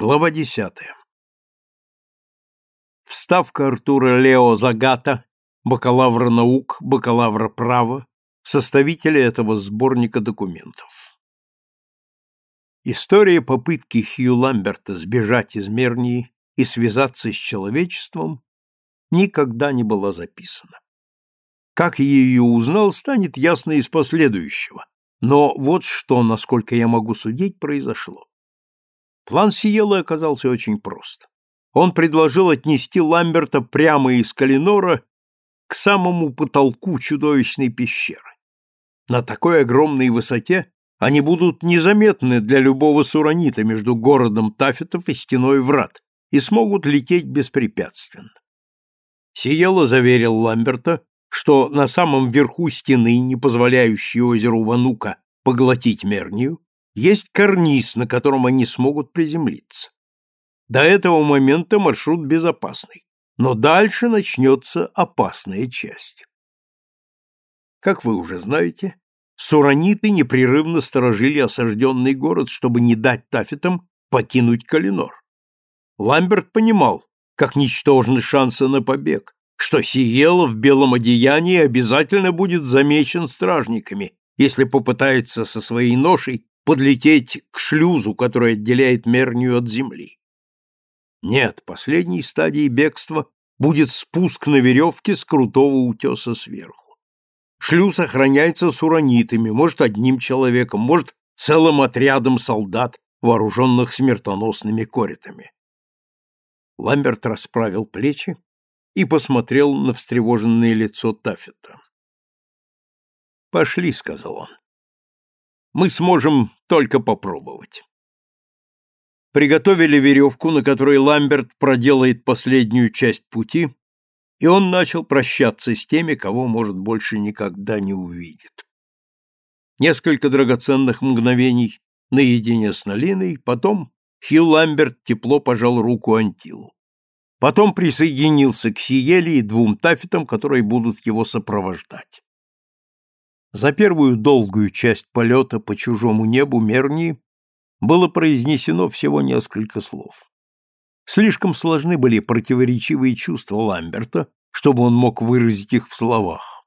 Глава десятая. Вставка Артура Лео Загата, бакалавра наук, бакалавра права, составителя этого сборника документов. История попытки Хью Ламберта сбежать из Мернии и связаться с человечеством никогда не была записана. Как ее узнал, станет ясно из последующего, но вот что, насколько я могу судить, произошло. План Сиелы оказался очень прост. Он предложил отнести Ламберта прямо из Калинора к самому потолку чудовищной пещеры. На такой огромной высоте они будут незаметны для любого суранита между городом Тафетов и стеной врат и смогут лететь беспрепятственно. Сиела заверил Ламберта, что на самом верху стены, не позволяющей озеру Ванука поглотить Мернию, есть карниз, на котором они смогут приземлиться. До этого момента маршрут безопасный, но дальше начнется опасная часть. Как вы уже знаете, сураниты непрерывно сторожили осажденный город, чтобы не дать тафетам покинуть Калинор. Ламберт понимал, как ничтожны шансы на побег, что Сиела в белом одеянии обязательно будет замечен стражниками, если попытается со своей ношей подлететь к шлюзу, который отделяет Мернию от земли. Нет, последней стадией бегства будет спуск на веревке с крутого утеса сверху. Шлюз охраняется суранитами, может, одним человеком, может, целым отрядом солдат, вооруженных смертоносными коритами. Ламберт расправил плечи и посмотрел на встревоженное лицо Таффета. «Пошли», — сказал он мы сможем только попробовать. Приготовили веревку, на которой Ламберт проделает последнюю часть пути, и он начал прощаться с теми, кого, может, больше никогда не увидит. Несколько драгоценных мгновений наедине с Налиной, потом Хью Ламберт тепло пожал руку Антилу. Потом присоединился к Сиеле и двум тафетам, которые будут его сопровождать. За первую долгую часть полета по чужому небу Мернии было произнесено всего несколько слов. Слишком сложны были противоречивые чувства Ламберта, чтобы он мог выразить их в словах.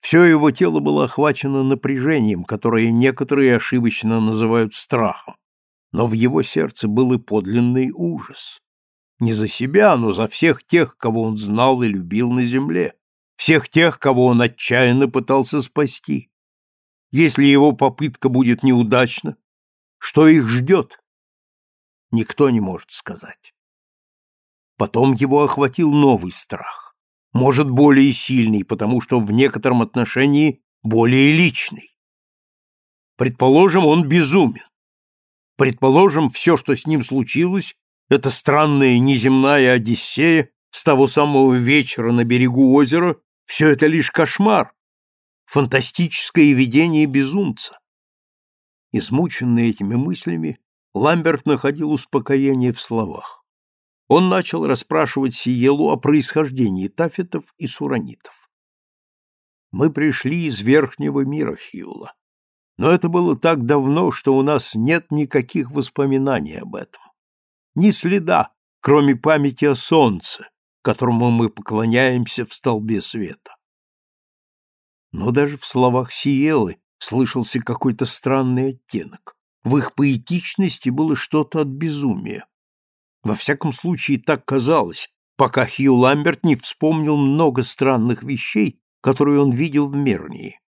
Все его тело было охвачено напряжением, которое некоторые ошибочно называют страхом, но в его сердце был и подлинный ужас. Не за себя, но за всех тех, кого он знал и любил на земле, всех тех, кого он отчаянно пытался спасти. Если его попытка будет неудачна, что их ждет? Никто не может сказать. Потом его охватил новый страх, может, более сильный, потому что в некотором отношении более личный. Предположим, он безумен. Предположим, все, что с ним случилось, это странная неземная Одиссея с того самого вечера на берегу озера, все это лишь кошмар, фантастическое видение безумца. Измученный этими мыслями, Ламберт находил успокоение в словах. Он начал расспрашивать Сиелу о происхождении тафетов и суранитов. «Мы пришли из верхнего мира, Хьюла. Но это было так давно, что у нас нет никаких воспоминаний об этом. Ни следа, кроме памяти о солнце, которому мы поклоняемся в столбе света. Но даже в словах Сиелы слышался какой-то странный оттенок. В их поэтичности было что-то от безумия. Во всяком случае, так казалось, пока Хью Ламберт не вспомнил много странных вещей, которые он видел в Мернии.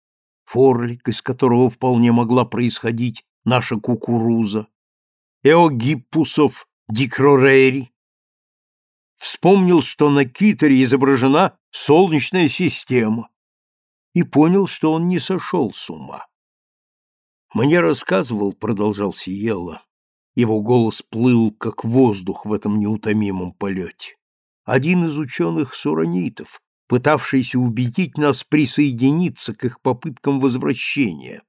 Форлик, из которого вполне могла происходить наша кукуруза, Эогиппусов дикрорери, вспомнил, что на китере изображена Солнечная система, и понял, что он не сошел с ума. Мне рассказывал, продолжал Сиелла, его голос плыл, как воздух в этом неутомимом полете, один из ученых-суранитов, пытавшийся убедить нас присоединиться к их попыткам возвращения.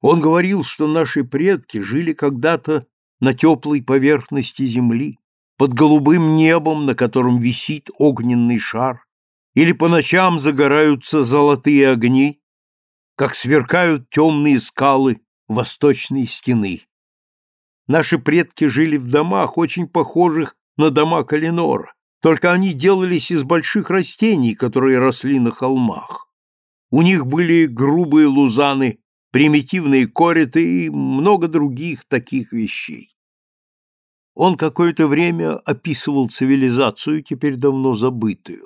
Он говорил, что наши предки жили когда-то на теплой поверхности Земли, под голубым небом, на котором висит огненный шар, или по ночам загораются золотые огни, как сверкают темные скалы восточной стены. Наши предки жили в домах, очень похожих на дома Калинора, только они делались из больших растений, которые росли на холмах. У них были грубые лузаны, примитивные кориты и много других таких вещей. Он какое-то время описывал цивилизацию, теперь давно забытую.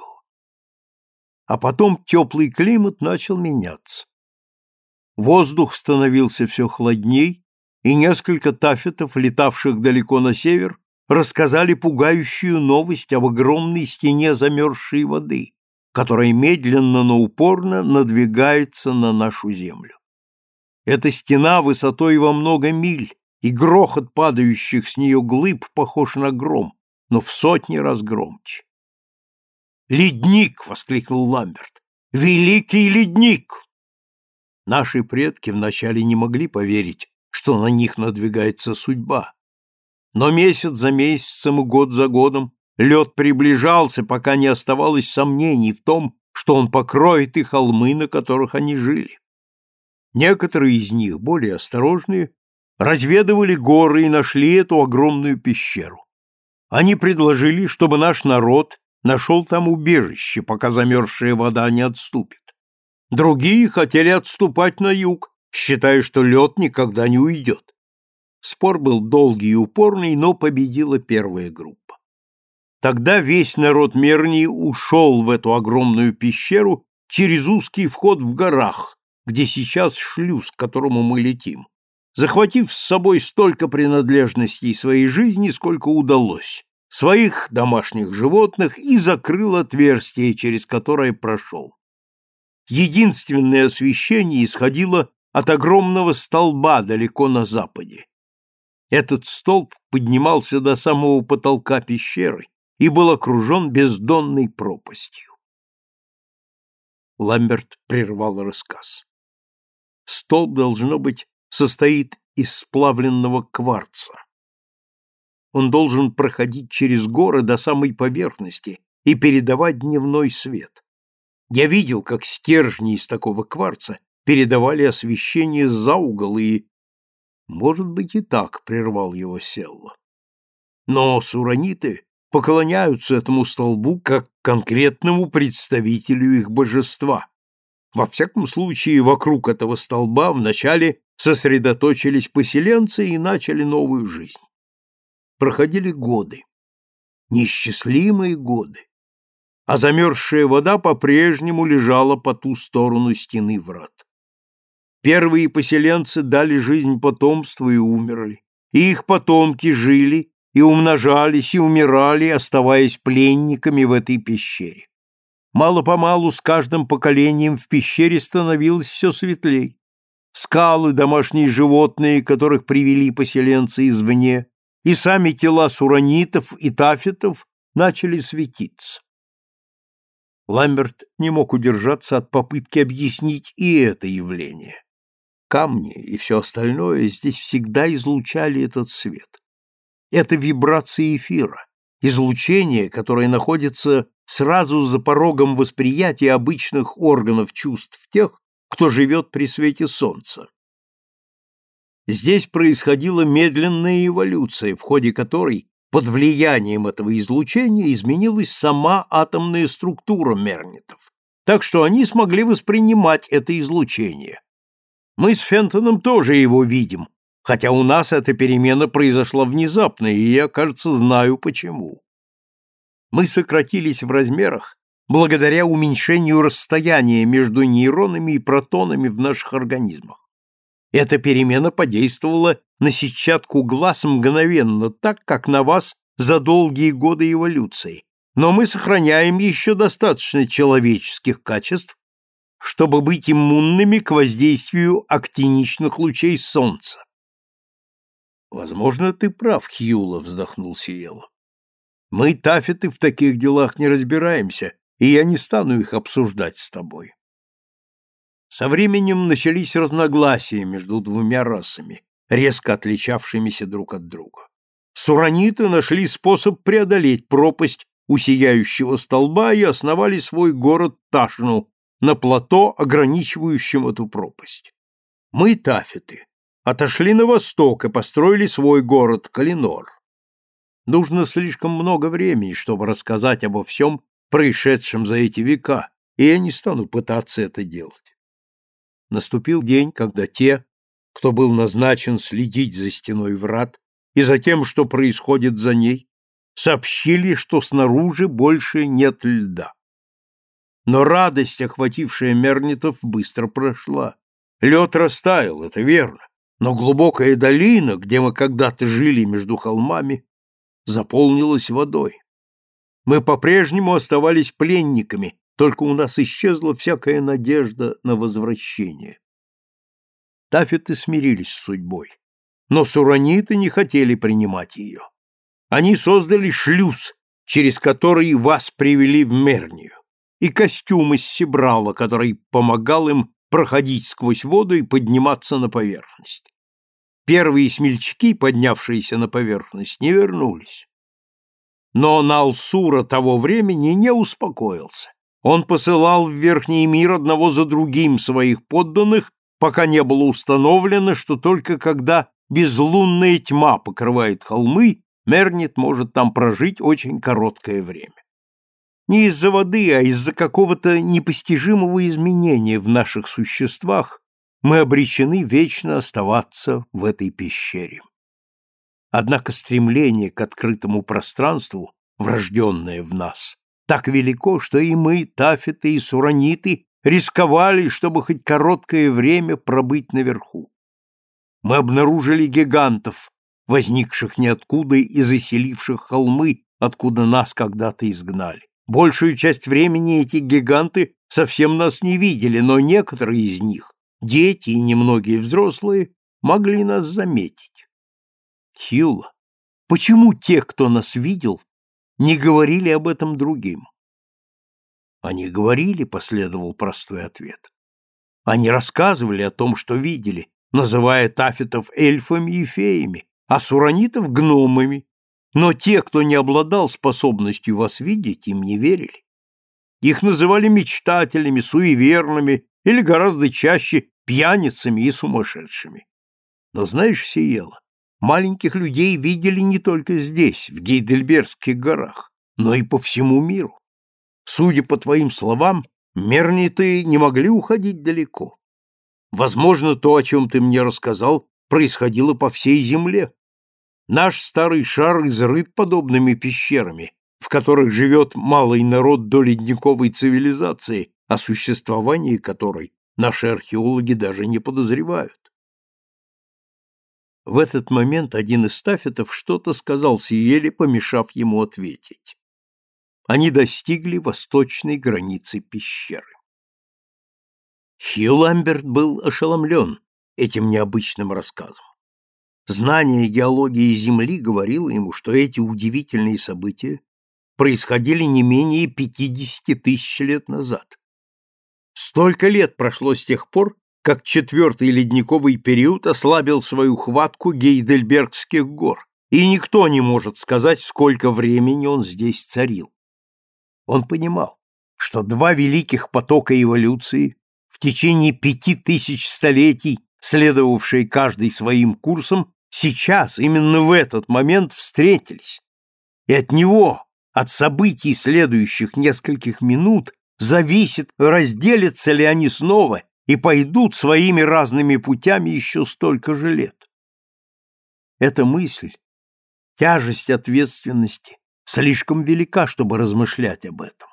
А потом теплый климат начал меняться. Воздух становился все холодней, и несколько тафетов, летавших далеко на север, рассказали пугающую новость об огромной стене замерзшей воды, которая медленно, но упорно надвигается на нашу землю. Эта стена высотой во много миль, и грохот падающих с нее глыб похож на гром, но в сотни раз громче. «Ледник!» — воскликнул Ламберт. «Великий ледник!» Наши предки вначале не могли поверить, что на них надвигается судьба. Но месяц за месяцем и год за годом лед приближался, пока не оставалось сомнений в том, что он покроет и холмы, на которых они жили. Некоторые из них, более осторожные, разведывали горы и нашли эту огромную пещеру. Они предложили, чтобы наш народ нашел там убежище, пока замерзшая вода не отступит. Другие хотели отступать на юг, считая, что лед никогда не уйдет. Спор был долгий и упорный, но победила первая группа. Тогда весь народ Мернии ушел в эту огромную пещеру через узкий вход в горах, где сейчас шлюз, к которому мы летим, захватив с собой столько принадлежностей своей жизни, сколько удалось, своих домашних животных и закрыл отверстие, через которое прошел. Единственное освещение исходило от огромного столба далеко на западе. Этот столб поднимался до самого потолка пещеры и был окружен бездонной пропастью. Ламберт прервал рассказ. Столб, должно быть, состоит из сплавленного кварца. Он должен проходить через горы до самой поверхности и передавать дневной свет. Я видел, как стержни из такого кварца передавали освещение за угол и может быть и так, прервал его Селла. Но сураниты поклоняются этому столбу как конкретному представителю их божества. Во всяком случае, вокруг этого столба вначале сосредоточились поселенцы и начали новую жизнь. Проходили годы, несчастливые годы, а замерзшая вода по-прежнему лежала по ту сторону стены врат. Первые поселенцы дали жизнь потомству и умерли, и их потомки жили и умножались и умирали, оставаясь пленниками в этой пещере. Мало-помалу с каждым поколением в пещере становилось все светлей. Скалы, домашние животные, которых привели поселенцы извне, и сами тела суранитов и тафетов начали светиться. Ламберт не мог удержаться от попытки объяснить и это явление камни и все остальное здесь всегда излучали этот свет. Это вибрации эфира, излучение, которое находится сразу за порогом восприятия обычных органов чувств тех, кто живет при свете солнца. Здесь происходила медленная эволюция, в ходе которой под влиянием этого излучения изменилась сама атомная структура мернитов, так что они смогли воспринимать это излучение, мы с Фентоном тоже его видим, хотя у нас эта перемена произошла внезапно, и я, кажется, знаю почему. Мы сократились в размерах благодаря уменьшению расстояния между нейронами и протонами в наших организмах. Эта перемена подействовала на сетчатку глаз мгновенно, так как на вас за долгие годы эволюции, но мы сохраняем еще достаточно человеческих качеств, чтобы быть иммунными к воздействию актиничных лучей солнца. Возможно, ты прав, Хьюла, вздохнул Сиело. Мы, тафеты, в таких делах не разбираемся, и я не стану их обсуждать с тобой. Со временем начались разногласия между двумя расами, резко отличавшимися друг от друга. Сураниты нашли способ преодолеть пропасть у сияющего столба и основали свой город Ташну на плато, ограничивающем эту пропасть. Мы, тафеты, отошли на восток и построили свой город Калинор. Нужно слишком много времени, чтобы рассказать обо всем происшедшем за эти века, и я не стану пытаться это делать. Наступил день, когда те, кто был назначен следить за стеной врат и за тем, что происходит за ней, сообщили, что снаружи больше нет льда. Но радость, охватившая Мернитов, быстро прошла. Лед растаял, это верно, но глубокая долина, где мы когда-то жили между холмами, заполнилась водой. Мы по-прежнему оставались пленниками, только у нас исчезла всякая надежда на возвращение. Тафеты смирились с судьбой, но сураниты не хотели принимать ее. Они создали шлюз, через который вас привели в Мернию, и костюм из сибрала, который помогал им проходить сквозь воду и подниматься на поверхность. Первые смельчаки, поднявшиеся на поверхность, не вернулись. Но Налсура того времени не успокоился. Он посылал в Верхний мир одного за другим своих подданных, пока не было установлено, что только когда безлунная тьма покрывает холмы, Мернит может там прожить очень короткое время. Не из-за воды, а из-за какого-то непостижимого изменения в наших существах мы обречены вечно оставаться в этой пещере. Однако стремление к открытому пространству, врожденное в нас, так велико, что и мы, тафеты и сураниты, рисковали, чтобы хоть короткое время пробыть наверху. Мы обнаружили гигантов, возникших ниоткуда и заселивших холмы, откуда нас когда-то изгнали. Большую часть времени эти гиганты совсем нас не видели, но некоторые из них дети и немногие взрослые могли нас заметить. Хилла, почему те, кто нас видел, не говорили об этом другим? Они говорили, последовал простой ответ. Они рассказывали о том, что видели, называя тафетов эльфами и феями, а суранитов гномами, но те, кто не обладал способностью вас видеть, им не верили. Их называли мечтателями, суеверными или гораздо чаще пьяницами и сумасшедшими. Но знаешь, Сиела, маленьких людей видели не только здесь, в Гейдельбергских горах, но и по всему миру. Судя по твоим словам, мерниты не могли уходить далеко. Возможно, то, о чем ты мне рассказал, происходило по всей земле. Наш старый шар изрыт подобными пещерами, в которых живет малый народ до ледниковой цивилизации, о существовании которой Наши археологи даже не подозревают. В этот момент один из стафетов что-то сказал Сиеле, помешав ему ответить. Они достигли восточной границы пещеры. Хью Ламберт был ошеломлен этим необычным рассказом. Знание геологии Земли говорило ему, что эти удивительные события происходили не менее 50 тысяч лет назад. Столько лет прошло с тех пор, как четвертый ледниковый период ослабил свою хватку Гейдельбергских гор, и никто не может сказать, сколько времени он здесь царил. Он понимал, что два великих потока эволюции в течение пяти тысяч столетий, следовавшие каждый своим курсом, сейчас, именно в этот момент встретились. И от него, от событий следующих нескольких минут, зависит, разделятся ли они снова и пойдут своими разными путями еще столько же лет. Эта мысль, тяжесть ответственности, слишком велика, чтобы размышлять об этом.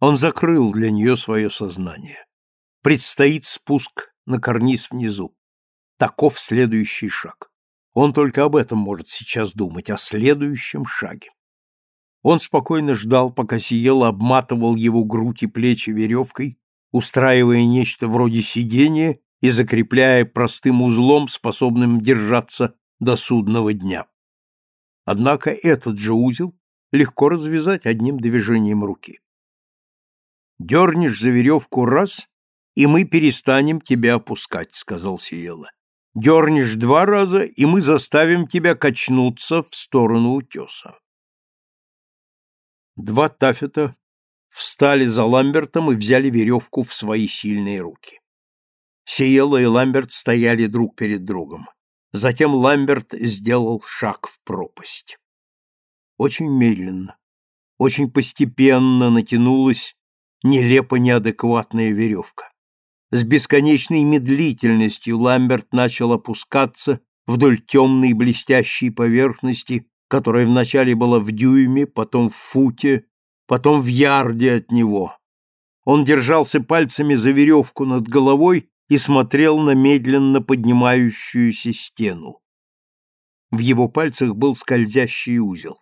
Он закрыл для нее свое сознание. Предстоит спуск на карниз внизу. Таков следующий шаг. Он только об этом может сейчас думать, о следующем шаге. Он спокойно ждал, пока Сиел обматывал его грудь и плечи веревкой, устраивая нечто вроде сидения и закрепляя простым узлом, способным держаться до судного дня. Однако этот же узел легко развязать одним движением руки. «Дернешь за веревку раз, и мы перестанем тебя опускать», — сказал Сиела. «Дернешь два раза, и мы заставим тебя качнуться в сторону утеса». Два тафета встали за Ламбертом и взяли веревку в свои сильные руки. Сиела и Ламберт стояли друг перед другом. Затем Ламберт сделал шаг в пропасть. Очень медленно, очень постепенно натянулась нелепо неадекватная веревка. С бесконечной медлительностью Ламберт начал опускаться вдоль темной блестящей поверхности, которая вначале была в дюйме, потом в футе, потом в ярде от него. Он держался пальцами за веревку над головой и смотрел на медленно поднимающуюся стену. В его пальцах был скользящий узел.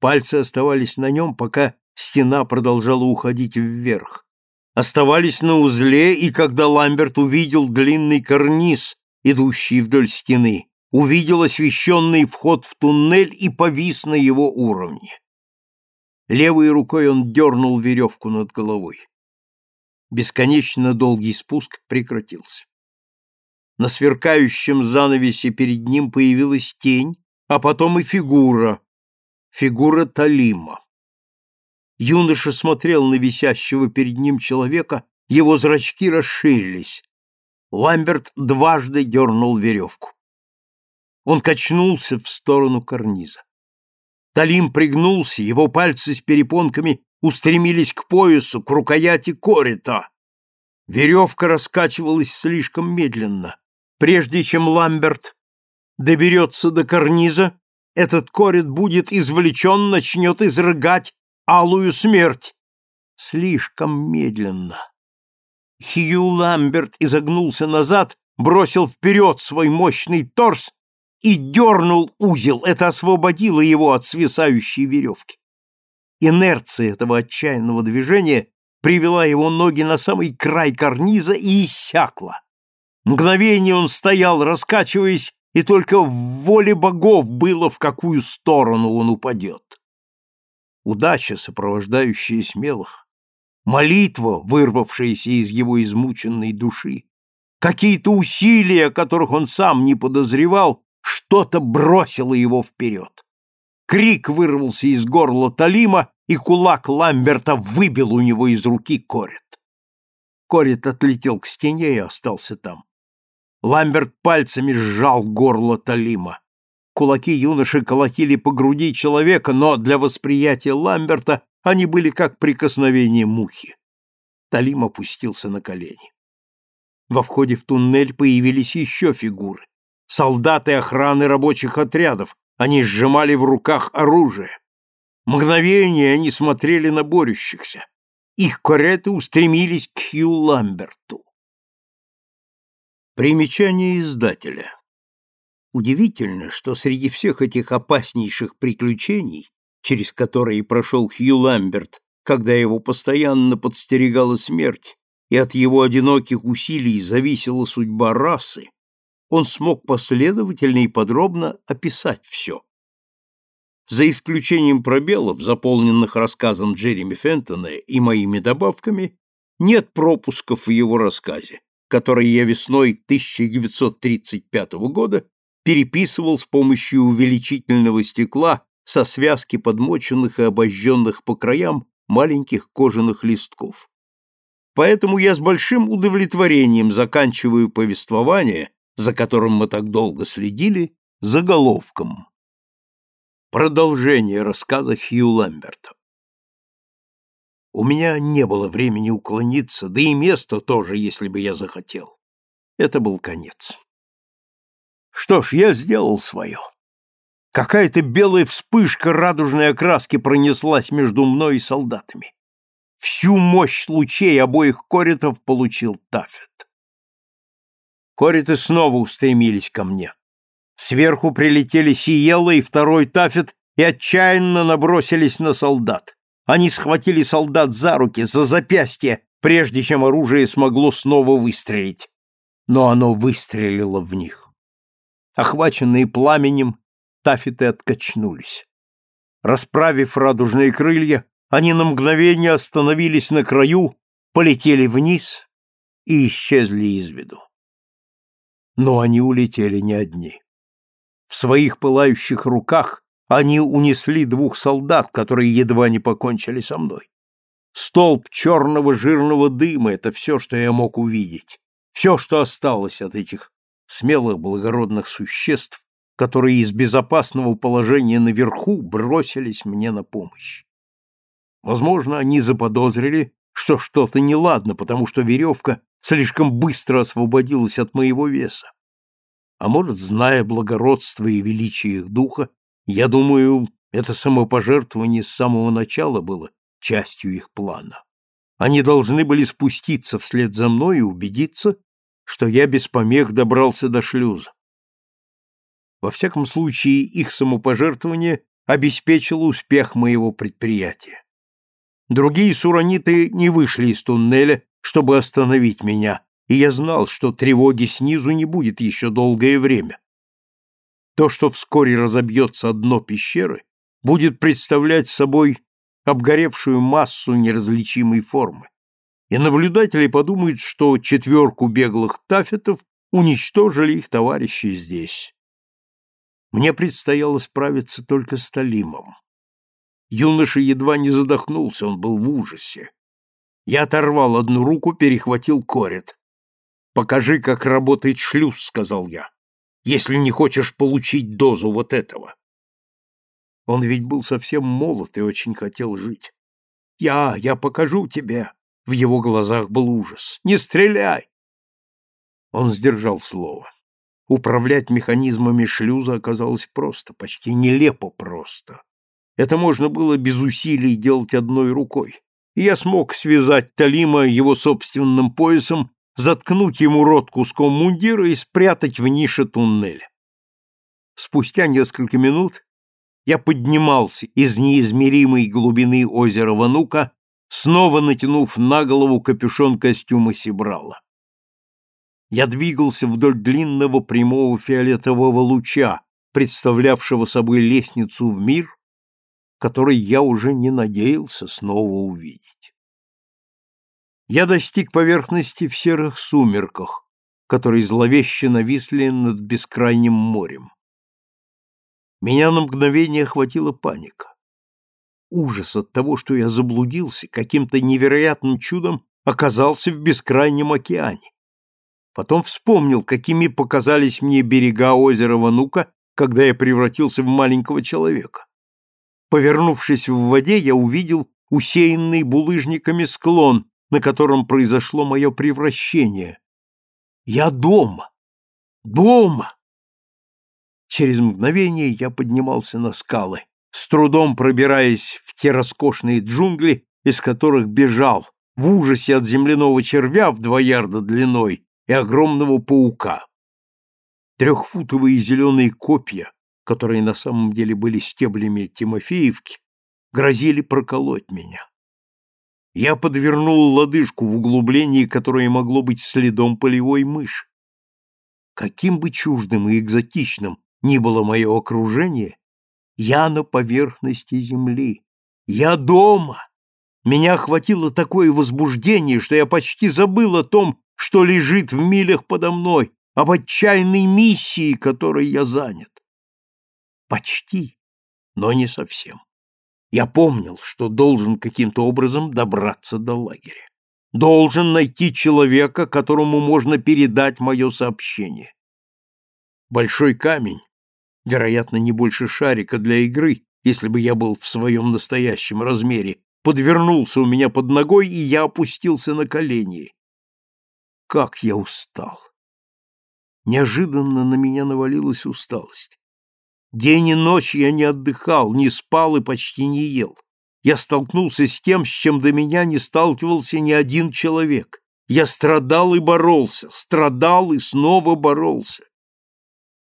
Пальцы оставались на нем, пока стена продолжала уходить вверх. Оставались на узле, и когда Ламберт увидел длинный карниз, идущий вдоль стены, увидел освещенный вход в туннель и повис на его уровне. Левой рукой он дернул веревку над головой. Бесконечно долгий спуск прекратился. На сверкающем занавесе перед ним появилась тень, а потом и фигура, фигура Талима. Юноша смотрел на висящего перед ним человека, его зрачки расширились. Ламберт дважды дернул веревку. Он качнулся в сторону карниза. Талим пригнулся, его пальцы с перепонками устремились к поясу, к рукояти корита. Веревка раскачивалась слишком медленно. Прежде чем Ламберт доберется до карниза, этот корет будет извлечен, начнет изрыгать алую смерть. Слишком медленно. Хью Ламберт изогнулся назад, бросил вперед свой мощный торс и дернул узел. Это освободило его от свисающей веревки. Инерция этого отчаянного движения привела его ноги на самый край карниза и иссякла. Мгновение он стоял, раскачиваясь, и только в воле богов было, в какую сторону он упадет. Удача, сопровождающая смелых, молитва, вырвавшаяся из его измученной души, какие-то усилия, которых он сам не подозревал, что-то бросило его вперед. Крик вырвался из горла Талима, и кулак Ламберта выбил у него из руки корет. Корет отлетел к стене и остался там. Ламберт пальцами сжал горло Талима. Кулаки юноши колотили по груди человека, но для восприятия Ламберта они были как прикосновение мухи. Талим опустился на колени. Во входе в туннель появились еще фигуры. Солдаты охраны рабочих отрядов. Они сжимали в руках оружие. Мгновение они смотрели на борющихся. Их кареты устремились к Хью Ламберту. Примечание издателя. Удивительно, что среди всех этих опаснейших приключений, через которые прошел Хью Ламберт, когда его постоянно подстерегала смерть, и от его одиноких усилий зависела судьба расы, он смог последовательно и подробно описать все. За исключением пробелов, заполненных рассказом Джереми Фентона и моими добавками, нет пропусков в его рассказе, который я весной 1935 года переписывал с помощью увеличительного стекла со связки подмоченных и обожженных по краям маленьких кожаных листков. Поэтому я с большим удовлетворением заканчиваю повествование, за которым мы так долго следили, заголовком. Продолжение рассказа Хью Ламберта. У меня не было времени уклониться, да и места тоже, если бы я захотел. Это был конец. Что ж, я сделал свое. Какая-то белая вспышка радужной окраски пронеслась между мной и солдатами. Всю мощь лучей обоих коритов получил Тафет. Кориты снова устремились ко мне. Сверху прилетели Сиелла и второй Тафет и отчаянно набросились на солдат. Они схватили солдат за руки, за запястья, прежде чем оружие смогло снова выстрелить. Но оно выстрелило в них. Охваченные пламенем, тафеты откачнулись. Расправив радужные крылья, они на мгновение остановились на краю, полетели вниз и исчезли из виду. Но они улетели не одни. В своих пылающих руках они унесли двух солдат, которые едва не покончили со мной. Столб черного жирного дыма — это все, что я мог увидеть. все, что осталось от этих смелых благородных существ, которые из безопасного положения наверху бросились мне на помощь. Возможно, они заподозрили, что что-то неладно, потому что веревка слишком быстро освободилась от моего веса. А может, зная благородство и величие их духа, я думаю, это самопожертвование с самого начала было частью их плана. Они должны были спуститься вслед за мной и убедиться, что я без помех добрался до шлюза. Во всяком случае, их самопожертвование обеспечило успех моего предприятия. Другие сураниты не вышли из туннеля, чтобы остановить меня, и я знал, что тревоги снизу не будет еще долгое время. То, что вскоре разобьется дно пещеры, будет представлять собой обгоревшую массу неразличимой формы, и наблюдатели подумают, что четверку беглых тафетов уничтожили их товарищи здесь. Мне предстояло справиться только с Талимом. Юноша едва не задохнулся, он был в ужасе. Я оторвал одну руку, перехватил корет. «Покажи, как работает шлюз», — сказал я, «если не хочешь получить дозу вот этого». Он ведь был совсем молод и очень хотел жить. «Я, я покажу тебе!» В его глазах был ужас. «Не стреляй!» Он сдержал слово. Управлять механизмами шлюза оказалось просто, почти нелепо просто. Это можно было без усилий делать одной рукой. Я смог связать Талима его собственным поясом, заткнуть ему рот куском мундира и спрятать в нише туннеля. Спустя несколько минут я поднимался из неизмеримой глубины озера Ванука, снова натянув на голову капюшон костюма Сибрала. Я двигался вдоль длинного прямого фиолетового луча, представлявшего собой лестницу в мир, который я уже не надеялся снова увидеть. Я достиг поверхности в серых сумерках, которые зловеще нависли над бескрайним морем. Меня на мгновение охватила паника. Ужас от того, что я заблудился, каким-то невероятным чудом оказался в бескрайнем океане. Потом вспомнил, какими показались мне берега озера Ванука, когда я превратился в маленького человека. Повернувшись в воде, я увидел усеянный булыжниками склон, на котором произошло мое превращение. Я дома! Дома! Через мгновение я поднимался на скалы, с трудом пробираясь в те роскошные джунгли, из которых бежал, в ужасе от земляного червя в два ярда длиной и огромного паука. Трехфутовые зеленые копья которые на самом деле были стеблями Тимофеевки, грозили проколоть меня. Я подвернул лодыжку в углублении, которое могло быть следом полевой мыши. Каким бы чуждым и экзотичным ни было мое окружение, я на поверхности земли. Я дома. Меня охватило такое возбуждение, что я почти забыл о том, что лежит в милях подо мной, об отчаянной миссии, которой я занят. Почти, но не совсем. Я помнил, что должен каким-то образом добраться до лагеря. Должен найти человека, которому можно передать мое сообщение. Большой камень, вероятно, не больше шарика для игры, если бы я был в своем настоящем размере, подвернулся у меня под ногой, и я опустился на колени. Как я устал! Неожиданно на меня навалилась усталость. День и ночь я не отдыхал, не спал и почти не ел. Я столкнулся с тем, с чем до меня не сталкивался ни один человек. Я страдал и боролся, страдал и снова боролся.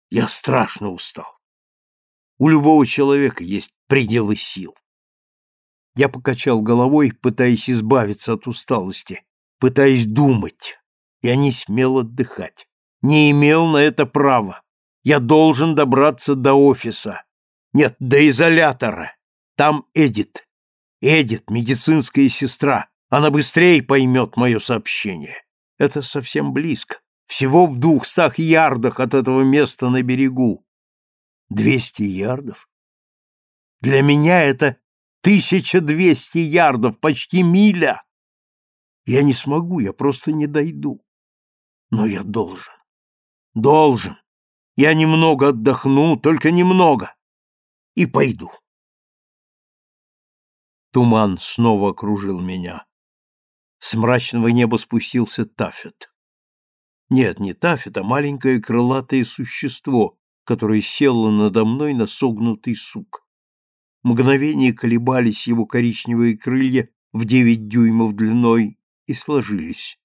Я страшно устал. У любого человека есть пределы сил. Я покачал головой, пытаясь избавиться от усталости, пытаясь думать. Я не смел отдыхать, не имел на это права. Я должен добраться до офиса. Нет, до изолятора. Там Эдит. Эдит, медицинская сестра. Она быстрее поймет мое сообщение. Это совсем близко. Всего в двухстах ярдах от этого места на берегу. Двести ярдов? Для меня это тысяча двести ярдов, почти миля. Я не смогу, я просто не дойду. Но я должен. Должен. Я немного отдохну, только немного. И пойду. Туман снова окружил меня. С мрачного неба спустился Тафет. Нет, не Тафет, а маленькое крылатое существо, которое село надо мной на согнутый сук. Мгновение колебались его коричневые крылья в девять дюймов длиной и сложились.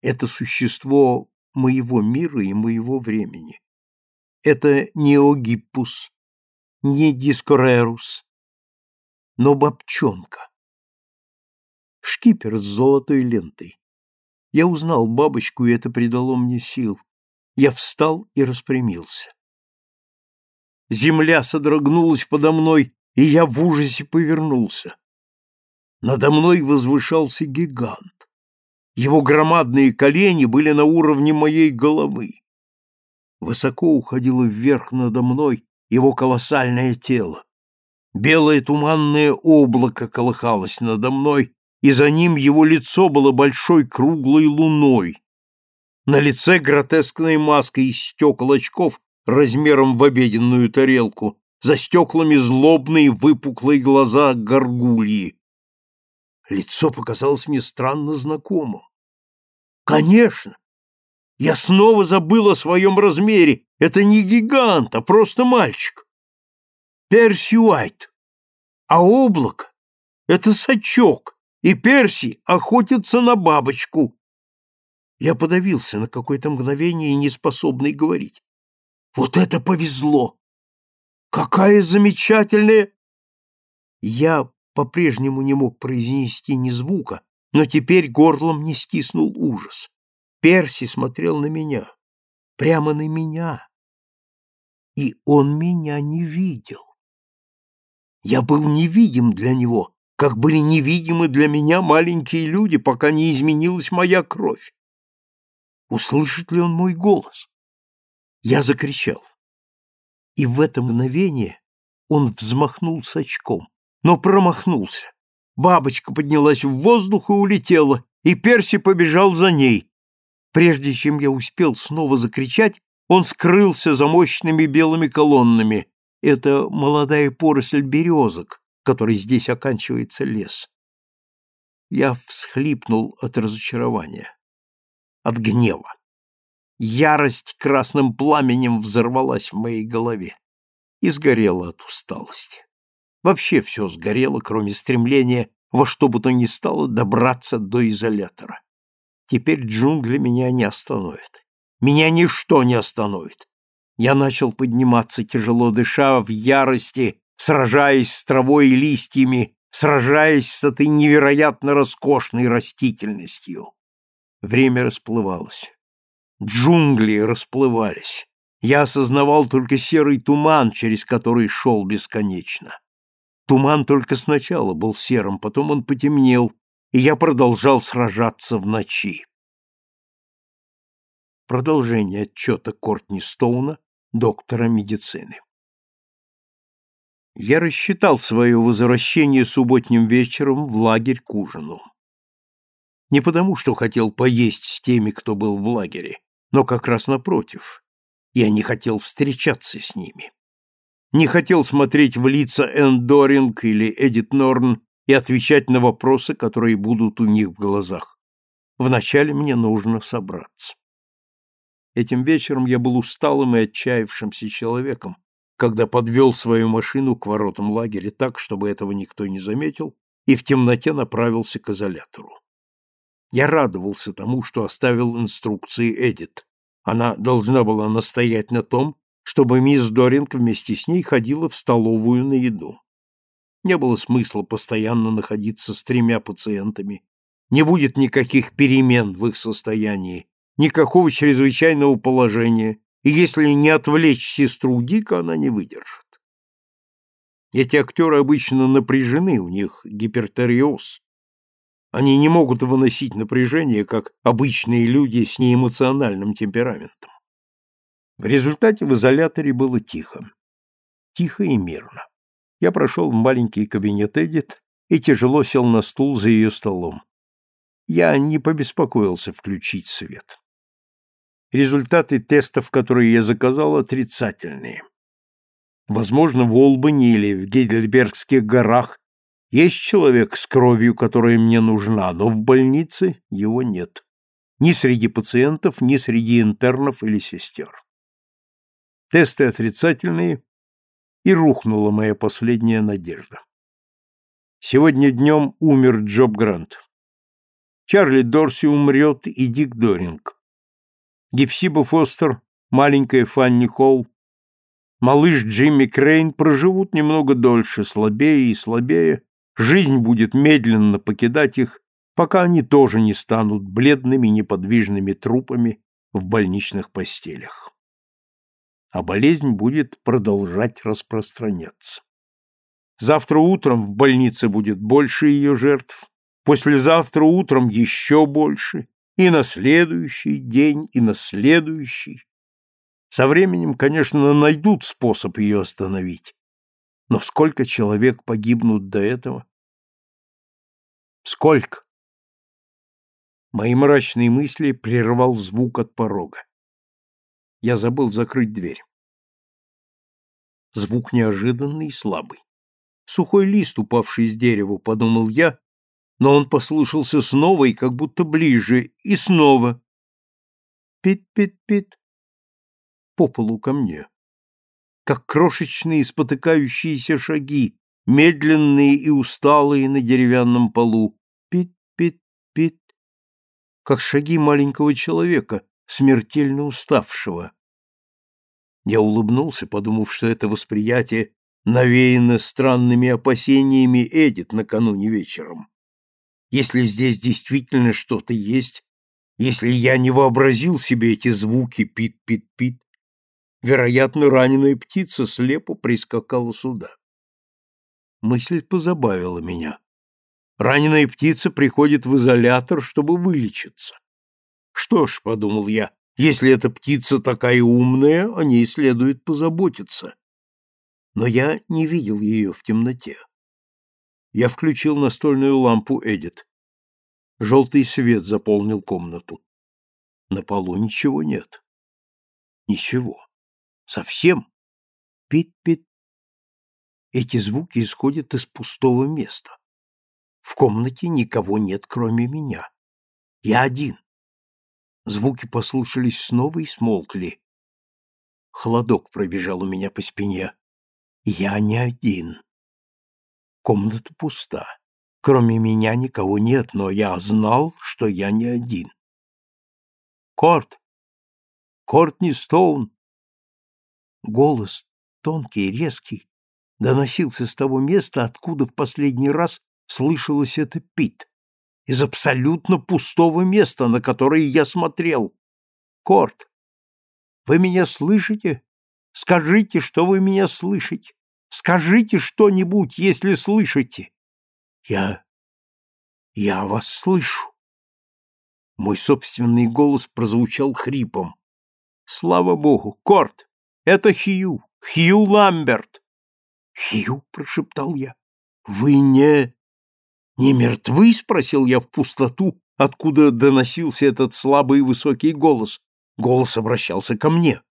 Это существо моего мира и моего времени. Это не Огиппус, не Дискорерус, но бабчонка. Шкипер с золотой лентой. Я узнал бабочку, и это придало мне сил. Я встал и распрямился. Земля содрогнулась подо мной, и я в ужасе повернулся. Надо мной возвышался гигант. Его громадные колени были на уровне моей головы. Высоко уходило вверх надо мной его колоссальное тело. Белое туманное облако колыхалось надо мной, и за ним его лицо было большой круглой луной. На лице гротескная маска из стекол очков размером в обеденную тарелку, за стеклами злобные выпуклые глаза горгульи. Лицо показалось мне странно знакомым. Конечно! Я снова забыл о своем размере. Это не гигант, а просто мальчик. Перси Уайт. А облако — это сачок, и Перси охотится на бабочку. Я подавился на какое-то мгновение, не способный говорить. Вот это повезло! Какая замечательная... Я по-прежнему не мог произнести ни звука, но теперь горлом не стиснул ужас. Перси смотрел на меня, прямо на меня, и он меня не видел. Я был невидим для него, как были невидимы для меня маленькие люди, пока не изменилась моя кровь. Услышит ли он мой голос? Я закричал. И в это мгновение он взмахнул очком, но промахнулся. Бабочка поднялась в воздух и улетела, и Перси побежал за ней. Прежде чем я успел снова закричать, он скрылся за мощными белыми колоннами. Это молодая поросль березок, которой здесь оканчивается лес. Я всхлипнул от разочарования, от гнева. Ярость красным пламенем взорвалась в моей голове и сгорела от усталости. Вообще все сгорело, кроме стремления во что бы то ни стало добраться до изолятора. Теперь джунгли меня не остановят. Меня ничто не остановит. Я начал подниматься, тяжело дыша, в ярости, сражаясь с травой и листьями, сражаясь с этой невероятно роскошной растительностью. Время расплывалось. Джунгли расплывались. Я осознавал только серый туман, через который шел бесконечно. Туман только сначала был серым, потом он потемнел, и я продолжал сражаться в ночи. Продолжение отчета Кортни Стоуна, доктора медицины. Я рассчитал свое возвращение субботним вечером в лагерь к ужину. Не потому, что хотел поесть с теми, кто был в лагере, но как раз напротив. Я не хотел встречаться с ними. Не хотел смотреть в лица Энн Доринг или Эдит Норн и отвечать на вопросы, которые будут у них в глазах. Вначале мне нужно собраться. Этим вечером я был усталым и отчаявшимся человеком, когда подвел свою машину к воротам лагеря так, чтобы этого никто не заметил, и в темноте направился к изолятору. Я радовался тому, что оставил инструкции Эдит. Она должна была настоять на том, чтобы мисс Доринг вместе с ней ходила в столовую на еду. Не было смысла постоянно находиться с тремя пациентами. Не будет никаких перемен в их состоянии, никакого чрезвычайного положения, и если не отвлечь сестру Дика, она не выдержит. Эти актеры обычно напряжены, у них гипертериоз. Они не могут выносить напряжение, как обычные люди с неэмоциональным темпераментом. В результате в изоляторе было тихо. Тихо и мирно. Я прошел в маленький кабинет Эдит и тяжело сел на стул за ее столом. Я не побеспокоился включить свет. Результаты тестов, которые я заказал, отрицательные. Возможно, в Олбани или в Гейдельбергских горах есть человек с кровью, которая мне нужна, но в больнице его нет. Ни среди пациентов, ни среди интернов или сестер. Тесты отрицательные, и рухнула моя последняя надежда. Сегодня днем умер Джоб Грант. Чарли Дорси умрет и Дик Доринг. Гефсиба Фостер, маленькая Фанни Холл, малыш Джимми Крейн проживут немного дольше, слабее и слабее, жизнь будет медленно покидать их, пока они тоже не станут бледными неподвижными трупами в больничных постелях а болезнь будет продолжать распространяться. Завтра утром в больнице будет больше ее жертв, послезавтра утром еще больше, и на следующий день, и на следующий. Со временем, конечно, найдут способ ее остановить. Но сколько человек погибнут до этого? Сколько? Мои мрачные мысли прервал звук от порога. Я забыл закрыть дверь. Звук неожиданный и слабый. Сухой лист, упавший с дерева, подумал я, но он послышался снова и как будто ближе, и снова. Пит-пит-пит. По полу ко мне. Как крошечные спотыкающиеся шаги, медленные и усталые на деревянном полу. Пит-пит-пит. Как шаги маленького человека, смертельно уставшего. Я улыбнулся, подумав, что это восприятие навеяно странными опасениями Эдит накануне вечером. Если здесь действительно что-то есть, если я не вообразил себе эти звуки пит-пит-пит, вероятно, раненая птица слепо прискакала сюда. Мысль позабавила меня. Раненая птица приходит в изолятор, чтобы вылечиться. Что ж, подумал я, если эта птица такая умная, о ней следует позаботиться. Но я не видел ее в темноте. Я включил настольную лампу Эдит. Желтый свет заполнил комнату. На полу ничего нет. Ничего. Совсем. Пит-пит. Эти звуки исходят из пустого места. В комнате никого нет, кроме меня. Я один. Звуки послышались снова и смолкли. Холодок пробежал у меня по спине. Я не один. Комната пуста. Кроме меня никого нет, но я знал, что я не один. Корт! Кортни Стоун! Голос, тонкий и резкий, доносился с того места, откуда в последний раз слышалось это Пит из абсолютно пустого места, на которое я смотрел. Корт, вы меня слышите? Скажите, что вы меня слышите. Скажите что-нибудь, если слышите. Я... я вас слышу. Мой собственный голос прозвучал хрипом. Слава богу, Корт, это Хью, Хью Ламберт. Хью, прошептал я, вы не... «Не мертвы?» — спросил я в пустоту, откуда доносился этот слабый и высокий голос. Голос обращался ко мне.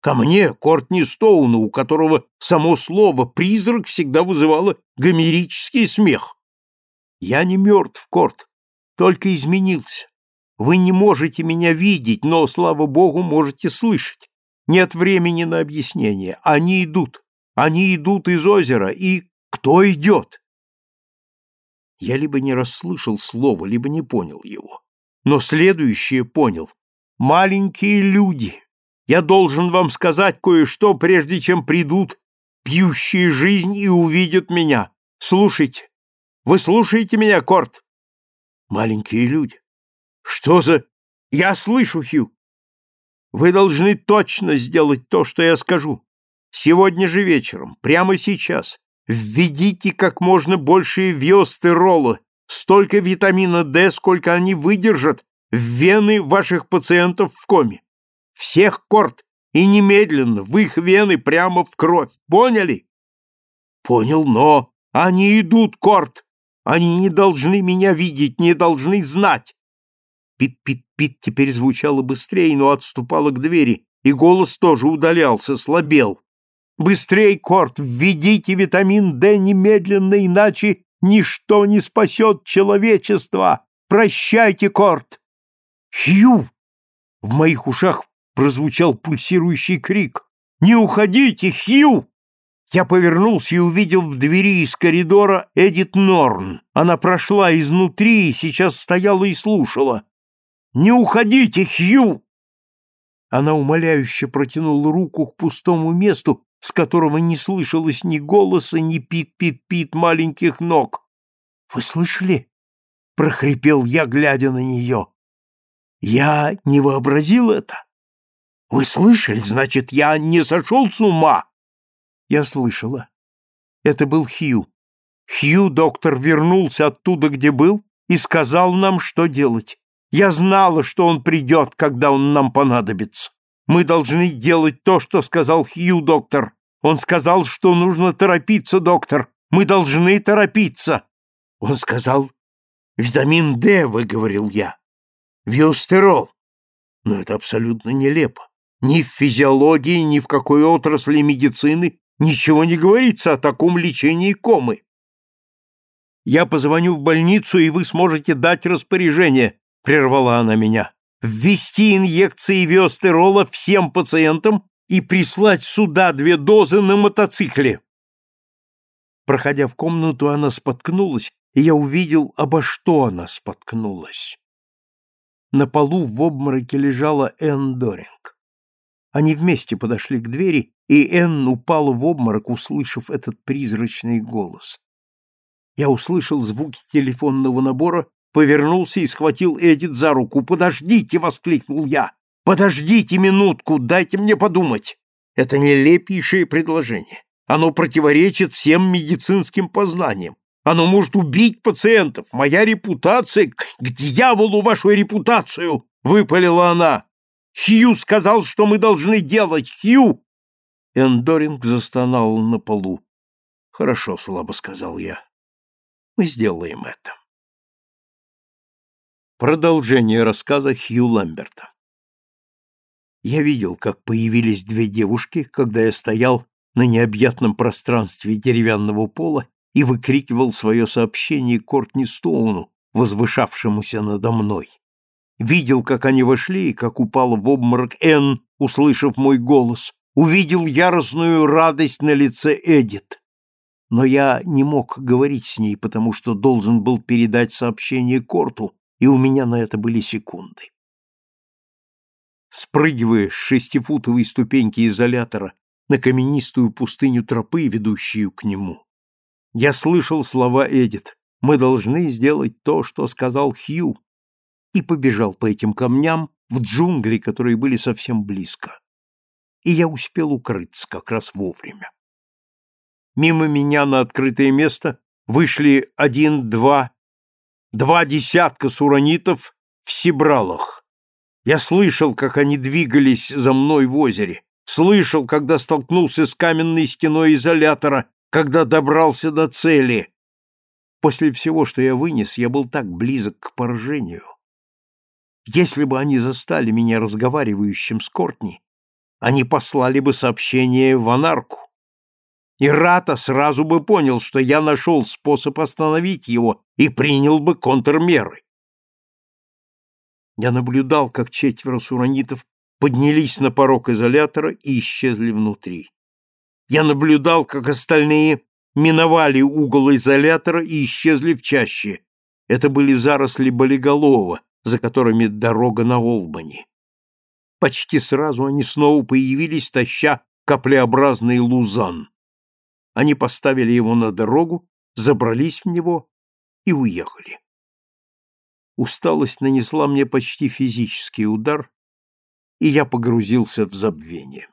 Ко мне, Кортни Стоуну, у которого само слово «призрак» всегда вызывало гомерический смех. «Я не мертв, Корт, только изменился. Вы не можете меня видеть, но, слава богу, можете слышать. Нет времени на объяснение. Они идут. Они идут из озера. И кто идет? Я либо не расслышал слова, либо не понял его. Но следующее понял. «Маленькие люди, я должен вам сказать кое-что, прежде чем придут, пьющие жизнь и увидят меня. Слушайте. Вы слушаете меня, Корт?» «Маленькие люди. Что за...» «Я слышу, Хью. Вы должны точно сделать то, что я скажу. Сегодня же вечером, прямо сейчас. Введите как можно больше виостерола, столько витамина D, сколько они выдержат в вены ваших пациентов в коме. Всех корт и немедленно в их вены прямо в кровь. Поняли? Понял, но они идут, корт. Они не должны меня видеть, не должны знать. Пит-пит-пит теперь звучало быстрее, но отступало к двери, и голос тоже удалялся, слабел. «Быстрей, Корт, введите витамин D немедленно, иначе ничто не спасет человечество! Прощайте, Корт!» «Хью!» В моих ушах прозвучал пульсирующий крик. «Не уходите, Хью!» Я повернулся и увидел в двери из коридора Эдит Норн. Она прошла изнутри и сейчас стояла и слушала. «Не уходите, Хью!» Она умоляюще протянула руку к пустому месту, с которого не слышалось ни голоса, ни пит-пит-пит маленьких ног. «Вы слышали?» — прохрипел я, глядя на нее. «Я не вообразил это. Вы слышали? Значит, я не сошел с ума?» Я слышала. Это был Хью. Хью, доктор, вернулся оттуда, где был, и сказал нам, что делать. Я знала, что он придет, когда он нам понадобится. Мы должны делать то, что сказал Хью, доктор. Он сказал, что нужно торопиться, доктор. Мы должны торопиться. Он сказал, витамин D, выговорил я. Виостерол. Но это абсолютно нелепо. Ни в физиологии, ни в какой отрасли медицины Ничего не говорится о таком лечении комы. Я позвоню в больницу, и вы сможете дать распоряжение, прервала она меня. Ввести инъекции виостерола всем пациентам и прислать сюда две дозы на мотоцикле. Проходя в комнату, она споткнулась, и я увидел, обо что она споткнулась. На полу в обмороке лежала Энн Доринг. Они вместе подошли к двери, и Энн упала в обморок, услышав этот призрачный голос. Я услышал звуки телефонного набора, повернулся и схватил Эдит за руку. «Подождите!» — воскликнул я. «Подождите минутку, дайте мне подумать!» Это нелепейшее предложение. Оно противоречит всем медицинским познаниям. Оно может убить пациентов. Моя репутация... К дьяволу вашу репутацию! — выпалила она. Хью сказал, что мы должны делать, Хью!» Эндоринг застонал на полу. «Хорошо», — слабо сказал я. «Мы сделаем это». Продолжение рассказа Хью Ламберта. Я видел, как появились две девушки, когда я стоял на необъятном пространстве деревянного пола и выкрикивал свое сообщение Кортни Стоуну, возвышавшемуся надо мной. Видел, как они вошли и как упал в обморок Энн, услышав мой голос. Увидел яростную радость на лице Эдит. Но я не мог говорить с ней, потому что должен был передать сообщение Корту, и у меня на это были секунды. Спрыгивая с шестифутовой ступеньки изолятора на каменистую пустыню тропы, ведущую к нему, я слышал слова Эдит. «Мы должны сделать то, что сказал Хью, и побежал по этим камням в джунгли, которые были совсем близко. И я успел укрыться как раз вовремя. Мимо меня на открытое место вышли один-два, два десятка суранитов в сибралах. Я слышал, как они двигались за мной в озере, слышал, когда столкнулся с каменной стеной изолятора, когда добрался до цели. После всего, что я вынес, я был так близок к поражению, если бы они застали меня разговаривающим с Кортни, они послали бы сообщение в анарку. И Рата сразу бы понял, что я нашел способ остановить его и принял бы контрмеры. Я наблюдал, как четверо суранитов поднялись на порог изолятора и исчезли внутри. Я наблюдал, как остальные миновали угол изолятора и исчезли в чаще. Это были заросли болиголова, за которыми дорога на Олбани. Почти сразу они снова появились, таща каплеобразный лузан. Они поставили его на дорогу, забрались в него и уехали. Усталость нанесла мне почти физический удар, и я погрузился в забвение.